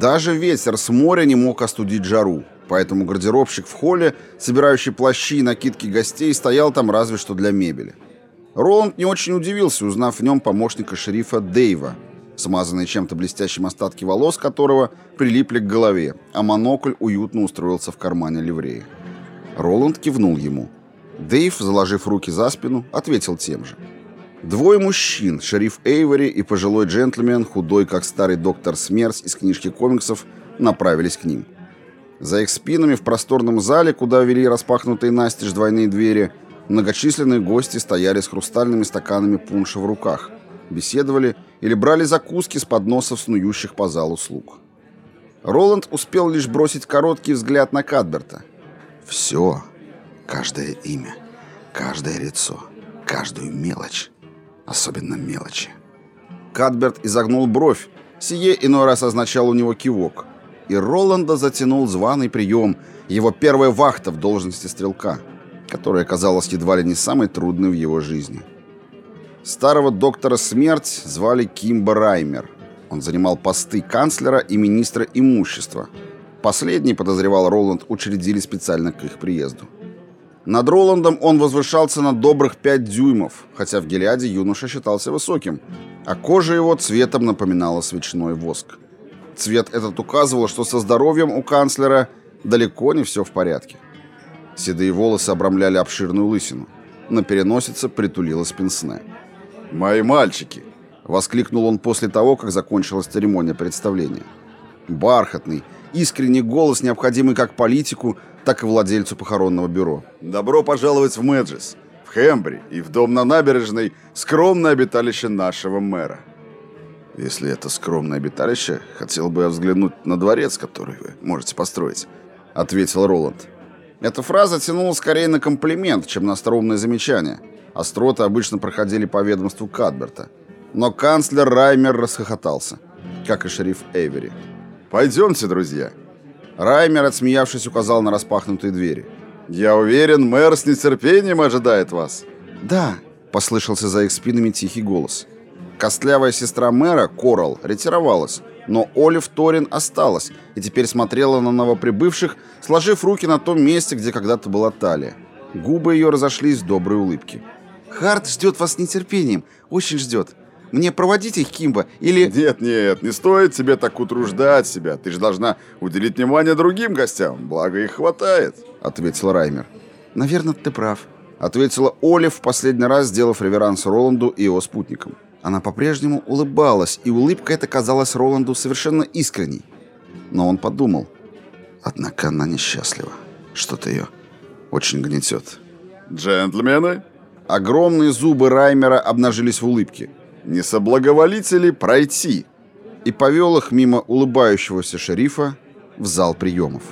Даже ветер с моря не мог остудить жару, поэтому гардеробщик в холле, собирающий плащи и накидки гостей, стоял там разве что для мебели. Роланд не очень удивился, узнав в нем помощника шерифа Дэйва, смазанные чем-то блестящим остатки волос которого прилипли к голове, а монокль уютно устроился в кармане ливреи. Роланд кивнул ему. Дэйв, заложив руки за спину, ответил тем же. Двое мужчин, шериф Эйвори и пожилой джентльмен, худой как старый доктор Смерс из книжки комиксов, направились к ним. За их спинами в просторном зале, куда вели распахнутые настежь двойные двери, многочисленные гости стояли с хрустальными стаканами пунша в руках, беседовали или брали закуски с подносов снующих по залу слуг. Роланд успел лишь бросить короткий взгляд на Кадберта. Все, каждое имя, каждое лицо, каждую мелочь, особенно мелочи. Кадберт изогнул бровь, сие иной раз означал у него кивок, и Роланда затянул званый прием, его первая вахта в должности стрелка, которая казалась едва ли не самой трудной в его жизни. Старого доктора Смерть звали Кимба Раймер. Он занимал посты канцлера и министра имущества. Последний, подозревал Роланд, учредили специально к их приезду. Над Роландом он возвышался на добрых пять дюймов, хотя в Гелиаде юноша считался высоким, а кожа его цветом напоминала свечной воск. Цвет этот указывал, что со здоровьем у канцлера далеко не все в порядке. Седые волосы обрамляли обширную лысину. На переносице притулилась пенсне. «Мои мальчики!» — воскликнул он после того, как закончилась церемония представления. Бархатный, искренний голос, необходимый как политику, так и владельцу похоронного бюро. «Добро пожаловать в Мэджис, в Хембри и в дом на набережной, скромное обиталище нашего мэра». «Если это скромное обиталище, хотел бы я взглянуть на дворец, который вы можете построить», — ответил Роланд. Эта фраза тянула скорее на комплимент, чем на остроумное замечание — Остроты обычно проходили по ведомству Кадберта. Но канцлер Раймер расхохотался, как и шериф Эйвери. «Пойдемте, друзья!» Раймер, отсмеявшись, указал на распахнутые двери. «Я уверен, мэр с нетерпением ожидает вас». «Да», — послышался за их спинами тихий голос. Костлявая сестра мэра, Корал, ретировалась, но Олив Торин осталась и теперь смотрела на новоприбывших, сложив руки на том месте, где когда-то была талия. Губы ее разошлись в доброй улыбке. Харт ждет вас с нетерпением, очень ждет. Мне проводить их, Кимба, или...» «Нет, нет, не стоит тебе так утруждать себя. Ты же должна уделить внимание другим гостям, благо их хватает», — ответил Раймер. «Наверное, ты прав», — ответила Олив, в последний раз сделав реверанс Роланду и его спутникам. Она по-прежнему улыбалась, и улыбка эта казалась Роланду совершенно искренней. Но он подумал. Однако она несчастлива. Что-то ее очень гнетет. «Джентльмены!» Огромные зубы Раймера обнажились в улыбке. «Не соблаговолите ли пройти?» И повел их мимо улыбающегося шерифа в зал приемов.